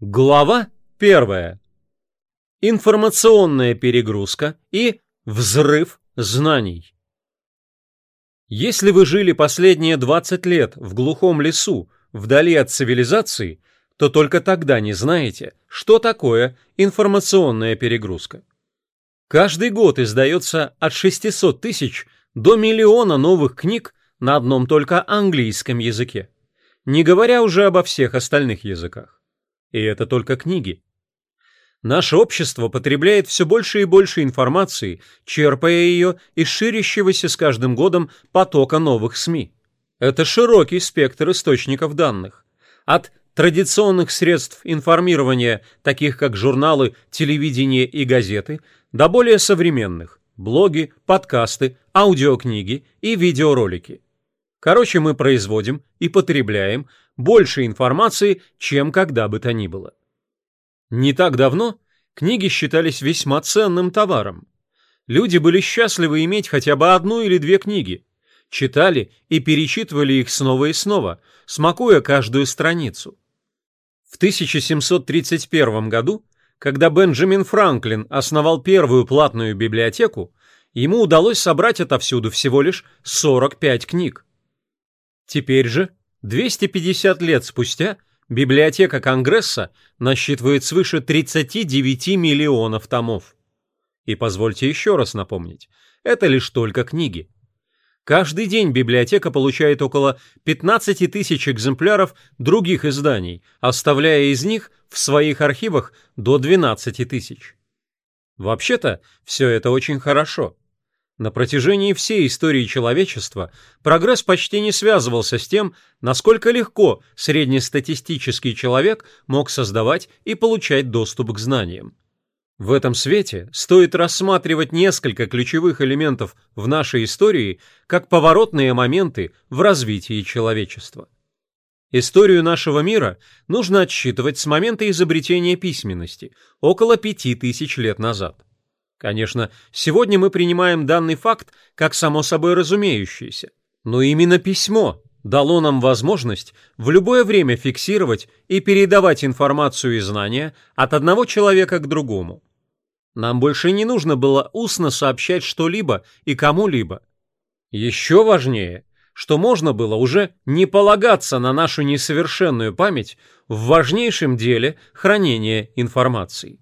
Глава 1. Информационная перегрузка и взрыв знаний. Если вы жили последние 20 лет в глухом лесу, вдали от цивилизации, то только тогда не знаете, что такое информационная перегрузка. Каждый год издается от 600 тысяч до миллиона новых книг на одном только английском языке, не говоря уже обо всех остальных языках. И это только книги. Наше общество потребляет все больше и больше информации, черпая ее из ширящегося с каждым годом потока новых СМИ. Это широкий спектр источников данных. От традиционных средств информирования, таких как журналы, телевидение и газеты, до более современных – блоги, подкасты, аудиокниги и видеоролики – Короче, мы производим и потребляем больше информации, чем когда бы то ни было. Не так давно книги считались весьма ценным товаром. Люди были счастливы иметь хотя бы одну или две книги, читали и перечитывали их снова и снова, смакуя каждую страницу. В 1731 году, когда Бенджамин Франклин основал первую платную библиотеку, ему удалось собрать отовсюду всего лишь 45 книг. Теперь же, 250 лет спустя, библиотека Конгресса насчитывает свыше 39 миллионов томов. И позвольте еще раз напомнить, это лишь только книги. Каждый день библиотека получает около 15 тысяч экземпляров других изданий, оставляя из них в своих архивах до 12 тысяч. Вообще-то, все это очень хорошо – на протяжении всей истории человечества прогресс почти не связывался с тем, насколько легко среднестатистический человек мог создавать и получать доступ к знаниям. В этом свете стоит рассматривать несколько ключевых элементов в нашей истории как поворотные моменты в развитии человечества. Историю нашего мира нужно отсчитывать с момента изобретения письменности около 5000 лет назад. Конечно, сегодня мы принимаем данный факт как само собой разумеющийся. но именно письмо дало нам возможность в любое время фиксировать и передавать информацию и знания от одного человека к другому. Нам больше не нужно было устно сообщать что-либо и кому-либо. Еще важнее, что можно было уже не полагаться на нашу несовершенную память в важнейшем деле хранения информации.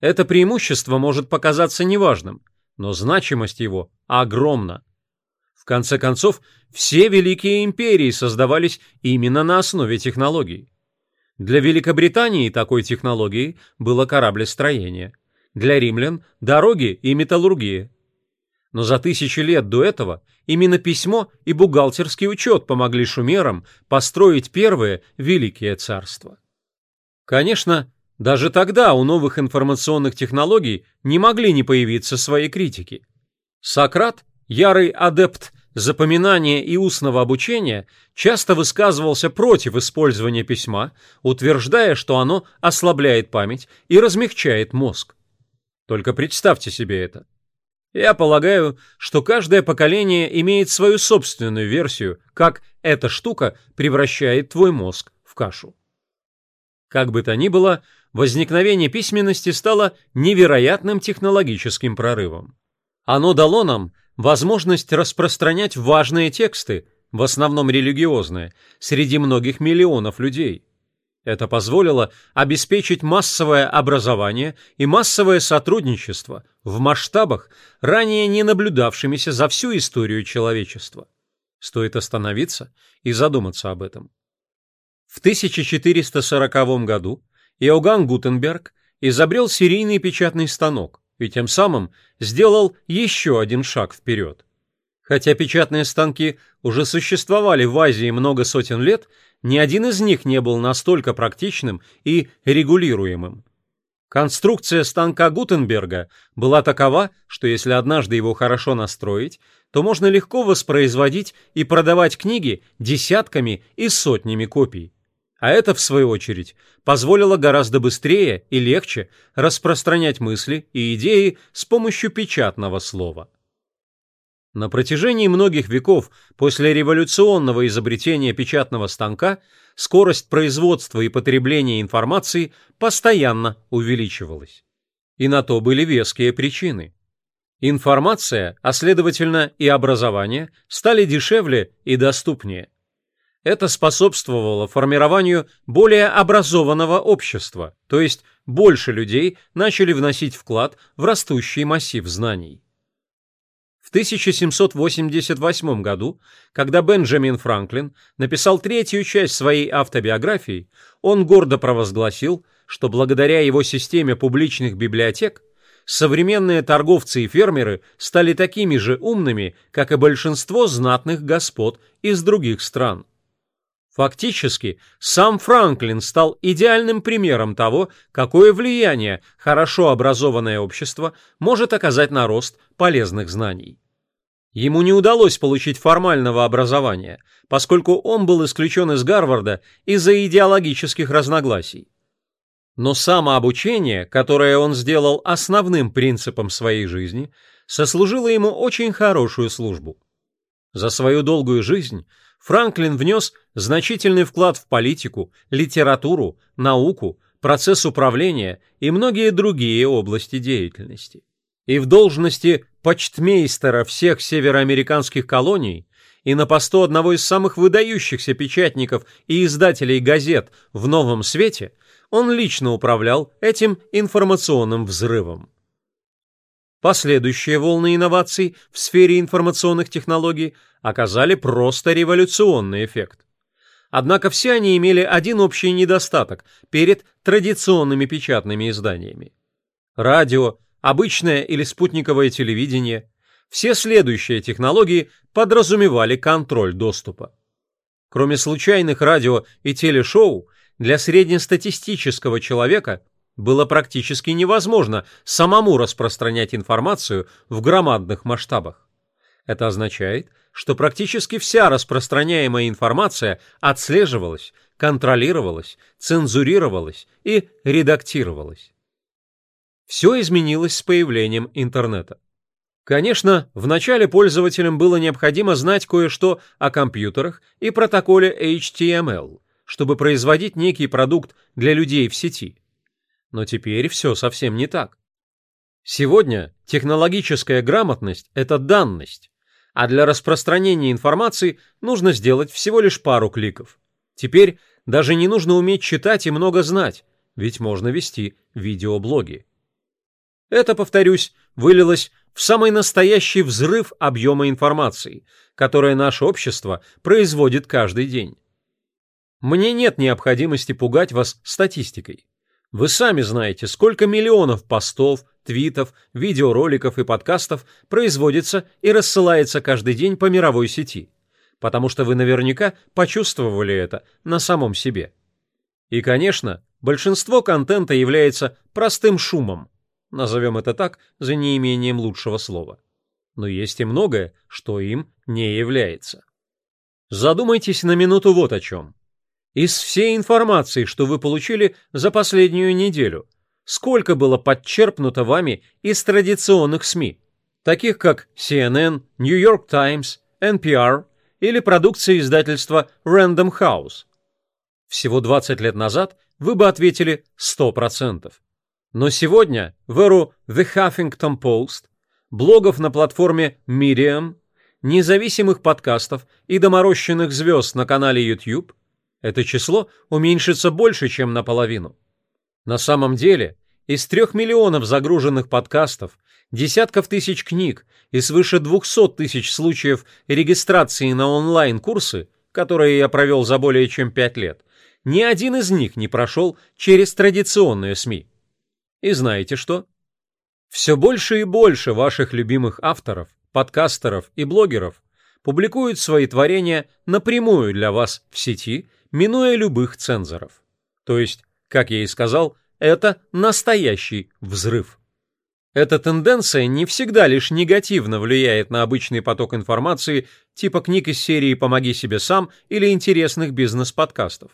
Это преимущество может показаться неважным, но значимость его огромна. В конце концов, все великие империи создавались именно на основе технологий. Для Великобритании такой технологией было кораблестроение, для римлян – дороги и металлургия. Но за тысячи лет до этого именно письмо и бухгалтерский учет помогли шумерам построить первое великие Царство. Конечно, даже тогда у новых информационных технологий не могли не появиться свои критики. Сократ, ярый адепт запоминания и устного обучения, часто высказывался против использования письма, утверждая, что оно ослабляет память и размягчает мозг. Только представьте себе это. Я полагаю, что каждое поколение имеет свою собственную версию, как эта штука превращает твой мозг в кашу. Как бы то ни было, возникновение письменности стало невероятным технологическим прорывом. Оно дало нам возможность распространять важные тексты, в основном религиозные, среди многих миллионов людей. Это позволило обеспечить массовое образование и массовое сотрудничество в масштабах, ранее не наблюдавшимися за всю историю человечества. Стоит остановиться и задуматься об этом. В 1440 году Иоганн Гутенберг изобрел серийный печатный станок и тем самым сделал еще один шаг вперед. Хотя печатные станки уже существовали в Азии много сотен лет, ни один из них не был настолько практичным и регулируемым. Конструкция станка Гутенберга была такова, что если однажды его хорошо настроить, то можно легко воспроизводить и продавать книги десятками и сотнями копий. А это, в свою очередь, позволило гораздо быстрее и легче распространять мысли и идеи с помощью печатного слова. На протяжении многих веков после революционного изобретения печатного станка скорость производства и потребления информации постоянно увеличивалась. И на то были веские причины. Информация, а следовательно и образование, стали дешевле и доступнее – это способствовало формированию более образованного общества, то есть больше людей начали вносить вклад в растущий массив знаний. В 1788 году, когда Бенджамин Франклин написал третью часть своей автобиографии, он гордо провозгласил, что благодаря его системе публичных библиотек современные торговцы и фермеры стали такими же умными, как и большинство знатных господ из других стран. Фактически, сам Франклин стал идеальным примером того, какое влияние хорошо образованное общество может оказать на рост полезных знаний. Ему не удалось получить формального образования, поскольку он был исключен из Гарварда из-за идеологических разногласий. Но самообучение, которое он сделал основным принципом своей жизни, сослужило ему очень хорошую службу. За свою долгую жизнь Франклин внес значительный вклад в политику, литературу, науку, процесс управления и многие другие области деятельности. И в должности почтмейстера всех североамериканских колоний и на посту одного из самых выдающихся печатников и издателей газет в «Новом свете» он лично управлял этим информационным взрывом. Последующие волны инноваций в сфере информационных технологий оказали просто революционный эффект. Однако все они имели один общий недостаток перед традиционными печатными изданиями. Радио, обычное или спутниковое телевидение, все следующие технологии подразумевали контроль доступа. Кроме случайных радио и телешоу, для среднестатистического человека – было практически невозможно самому распространять информацию в громадных масштабах. Это означает, что практически вся распространяемая информация отслеживалась, контролировалась, цензурировалась и редактировалась. Все изменилось с появлением интернета. Конечно, вначале пользователям было необходимо знать кое-что о компьютерах и протоколе HTML, чтобы производить некий продукт для людей в сети – но теперь все совсем не так. Сегодня технологическая грамотность – это данность, а для распространения информации нужно сделать всего лишь пару кликов. Теперь даже не нужно уметь читать и много знать, ведь можно вести видеоблоги. Это, повторюсь, вылилось в самый настоящий взрыв объема информации, которое наше общество производит каждый день. Мне нет необходимости пугать вас статистикой. Вы сами знаете, сколько миллионов постов, твитов, видеороликов и подкастов производится и рассылается каждый день по мировой сети. Потому что вы наверняка почувствовали это на самом себе. И, конечно, большинство контента является простым шумом. Назовем это так, за неимением лучшего слова. Но есть и многое, что им не является. Задумайтесь на минуту вот о чем. Из всей информации, что вы получили за последнюю неделю, сколько было подчерпнуто вами из традиционных СМИ, таких как CNN, New York Times, NPR или продукции издательства Random House? Всего 20 лет назад вы бы ответили 100%. Но сегодня в эру The Huffington Post, блогов на платформе Medium, независимых подкастов и доморощенных звезд на канале YouTube – это число уменьшится больше, чем наполовину. На самом деле, из трех миллионов загруженных подкастов, десятков тысяч книг и свыше 200 тысяч случаев регистрации на онлайн-курсы, которые я провел за более чем пять лет, ни один из них не прошел через традиционные СМИ. И знаете что? Все больше и больше ваших любимых авторов, подкастеров и блогеров публикуют свои творения напрямую для вас в сети минуя любых цензоров. То есть, как я и сказал, это настоящий взрыв. Эта тенденция не всегда лишь негативно влияет на обычный поток информации типа книг из серии «Помоги себе сам» или интересных бизнес-подкастов.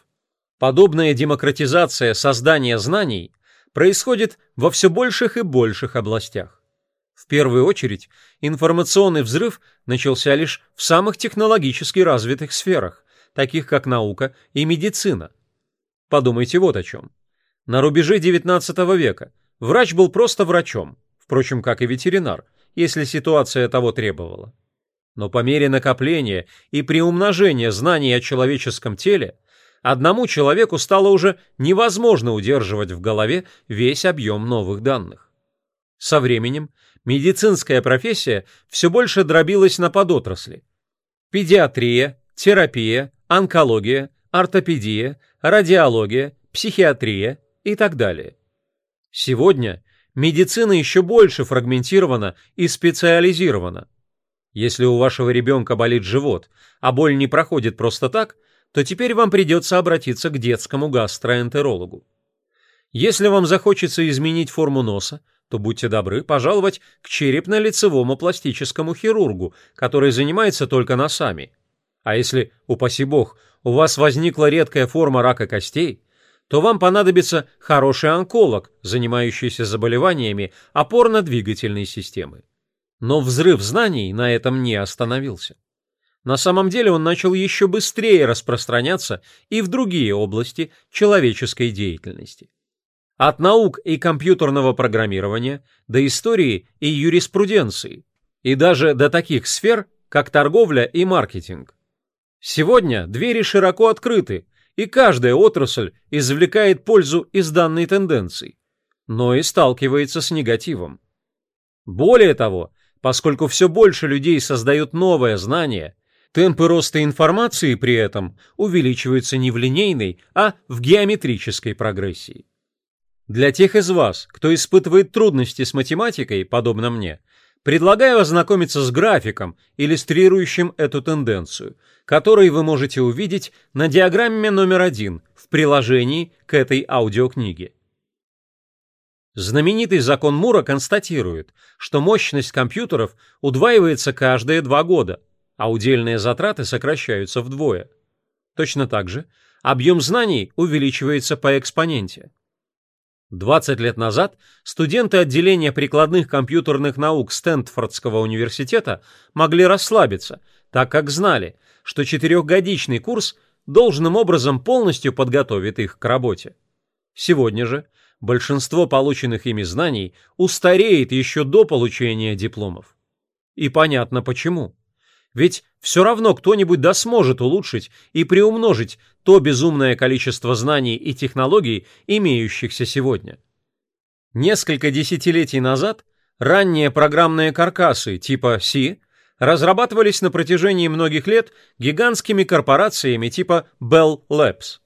Подобная демократизация создания знаний происходит во все больших и больших областях. В первую очередь, информационный взрыв начался лишь в самых технологически развитых сферах, таких как наука и медицина. Подумайте вот о чем. На рубеже XIX века врач был просто врачом, впрочем, как и ветеринар, если ситуация того требовала. Но по мере накопления и приумножения знаний о человеческом теле, одному человеку стало уже невозможно удерживать в голове весь объем новых данных. Со временем медицинская профессия все больше дробилась на подотрасли. Педиатрия, терапия, онкология, ортопедия, радиология, психиатрия и так далее. Сегодня медицина еще больше фрагментирована и специализирована. Если у вашего ребенка болит живот, а боль не проходит просто так, то теперь вам придется обратиться к детскому гастроэнтерологу. Если вам захочется изменить форму носа, то будьте добры пожаловать к черепно-лицевому пластическому хирургу, который занимается только носами – а если, упаси бог, у вас возникла редкая форма рака костей, то вам понадобится хороший онколог, занимающийся заболеваниями опорно-двигательной системы. Но взрыв знаний на этом не остановился. На самом деле он начал еще быстрее распространяться и в другие области человеческой деятельности. От наук и компьютерного программирования до истории и юриспруденции, и даже до таких сфер, как торговля и маркетинг. Сегодня двери широко открыты, и каждая отрасль извлекает пользу из данной тенденции, но и сталкивается с негативом. Более того, поскольку все больше людей создают новое знание, темпы роста информации при этом увеличиваются не в линейной, а в геометрической прогрессии. Для тех из вас, кто испытывает трудности с математикой, подобно мне, Предлагаю ознакомиться с графиком, иллюстрирующим эту тенденцию, который вы можете увидеть на диаграмме номер один в приложении к этой аудиокниге. Знаменитый закон Мура констатирует, что мощность компьютеров удваивается каждые два года, а удельные затраты сокращаются вдвое. Точно так же объем знаний увеличивается по экспоненте. 20 лет назад студенты отделения прикладных компьютерных наук Стэнфордского университета могли расслабиться, так как знали, что четырехгодичный курс должным образом полностью подготовит их к работе. Сегодня же большинство полученных ими знаний устареет еще до получения дипломов. И понятно почему. Ведь все равно кто-нибудь да сможет улучшить и приумножить то безумное количество знаний и технологий, имеющихся сегодня. Несколько десятилетий назад ранние программные каркасы типа C разрабатывались на протяжении многих лет гигантскими корпорациями типа Bell Labs.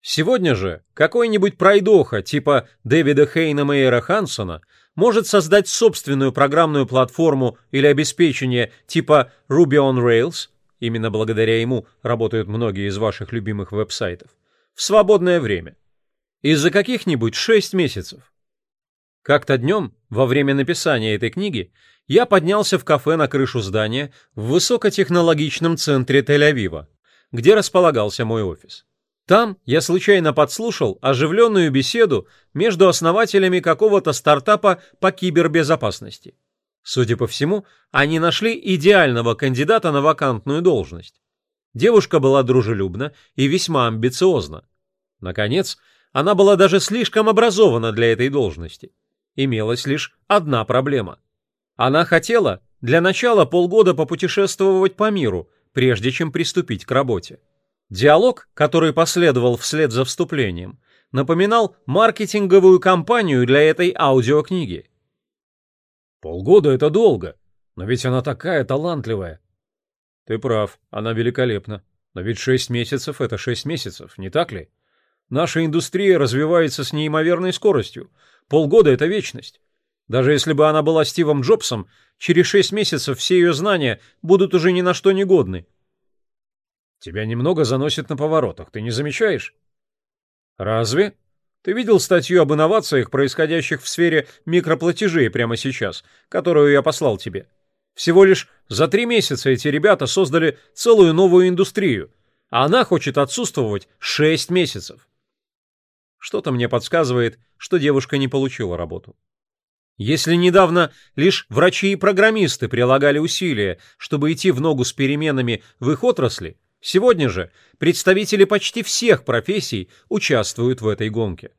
Сегодня же какой-нибудь пройдоха типа Дэвида Хейна Мейера Хансона может создать собственную программную платформу или обеспечение типа Ruby on Rails, именно благодаря ему работают многие из ваших любимых веб-сайтов, в свободное время. И за каких-нибудь 6 месяцев. Как-то днем, во время написания этой книги, я поднялся в кафе на крышу здания в высокотехнологичном центре Тель-Авива, где располагался мой офис. Там я случайно подслушал оживленную беседу между основателями какого-то стартапа по кибербезопасности. Судя по всему, они нашли идеального кандидата на вакантную должность. Девушка была дружелюбна и весьма амбициозна. Наконец, она была даже слишком образована для этой должности. Имелась лишь одна проблема. Она хотела для начала полгода попутешествовать по миру, прежде чем приступить к работе. Диалог, который последовал вслед за вступлением, напоминал маркетинговую кампанию для этой аудиокниги. «Полгода — это долго, но ведь она такая талантливая». «Ты прав, она великолепна. Но ведь шесть месяцев — это шесть месяцев, не так ли? Наша индустрия развивается с неимоверной скоростью. Полгода — это вечность. Даже если бы она была Стивом Джобсом, через шесть месяцев все ее знания будут уже ни на что не годны». Тебя немного заносит на поворотах, ты не замечаешь? Разве? Ты видел статью об инновациях, происходящих в сфере микроплатежей прямо сейчас, которую я послал тебе? Всего лишь за три месяца эти ребята создали целую новую индустрию, а она хочет отсутствовать шесть месяцев. Что-то мне подсказывает, что девушка не получила работу. Если недавно лишь врачи и программисты прилагали усилия, чтобы идти в ногу с переменами в их отрасли, Сегодня же представители почти всех профессий участвуют в этой гонке.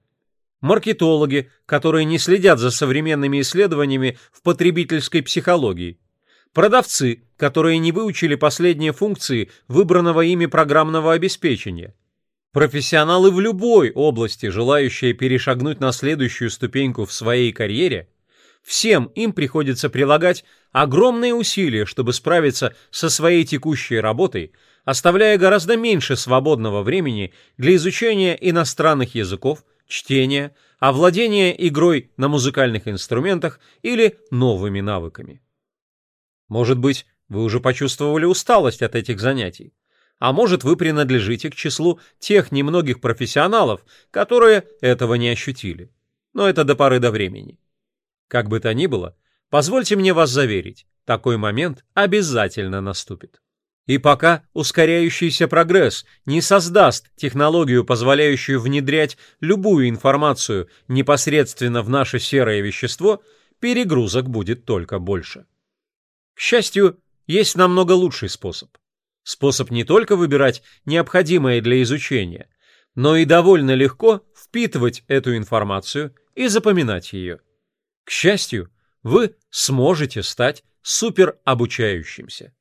Маркетологи, которые не следят за современными исследованиями в потребительской психологии. Продавцы, которые не выучили последние функции выбранного ими программного обеспечения. Профессионалы в любой области, желающие перешагнуть на следующую ступеньку в своей карьере, всем им приходится прилагать огромные усилия, чтобы справиться со своей текущей работой – оставляя гораздо меньше свободного времени для изучения иностранных языков, чтения, овладения игрой на музыкальных инструментах или новыми навыками. Может быть, вы уже почувствовали усталость от этих занятий, а может вы принадлежите к числу тех немногих профессионалов, которые этого не ощутили. Но это до поры до времени. Как бы то ни было, позвольте мне вас заверить, такой момент обязательно наступит. И пока ускоряющийся прогресс не создаст технологию, позволяющую внедрять любую информацию непосредственно в наше серое вещество, перегрузок будет только больше. К счастью, есть намного лучший способ. Способ не только выбирать необходимое для изучения, но и довольно легко впитывать эту информацию и запоминать ее. К счастью, вы сможете стать суперобучающимся.